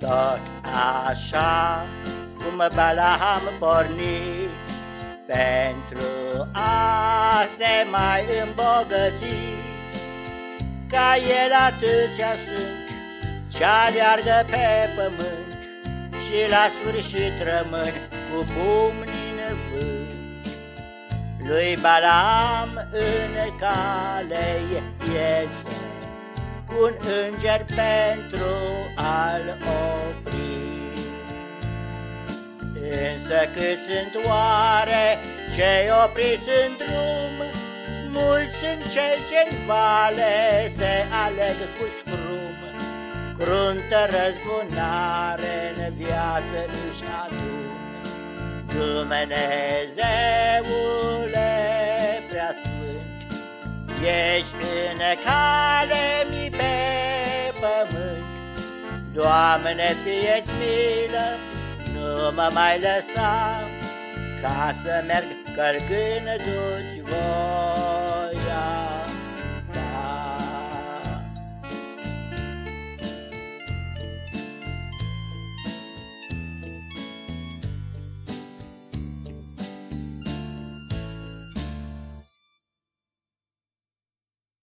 Tot așa cum Balaam porni Pentru a se mai îmbogăți Ca el atâția sunt ce aleargă pe pământ Și la sfârșit rămân cu pumnii în vânt Lui Balaam în cale iese un înger pentru a-l opri. Însă cât sunt oare cei opriți în drum, mulți sunt cei ce în vale se aleg cu scrum, cruntă răzbunare în viață își adun. Dumnezeule preasfânt, ești în cale mi Doamne, fie-ți milă, nu mă mai lăsa, Ca să merg călcând duci voi.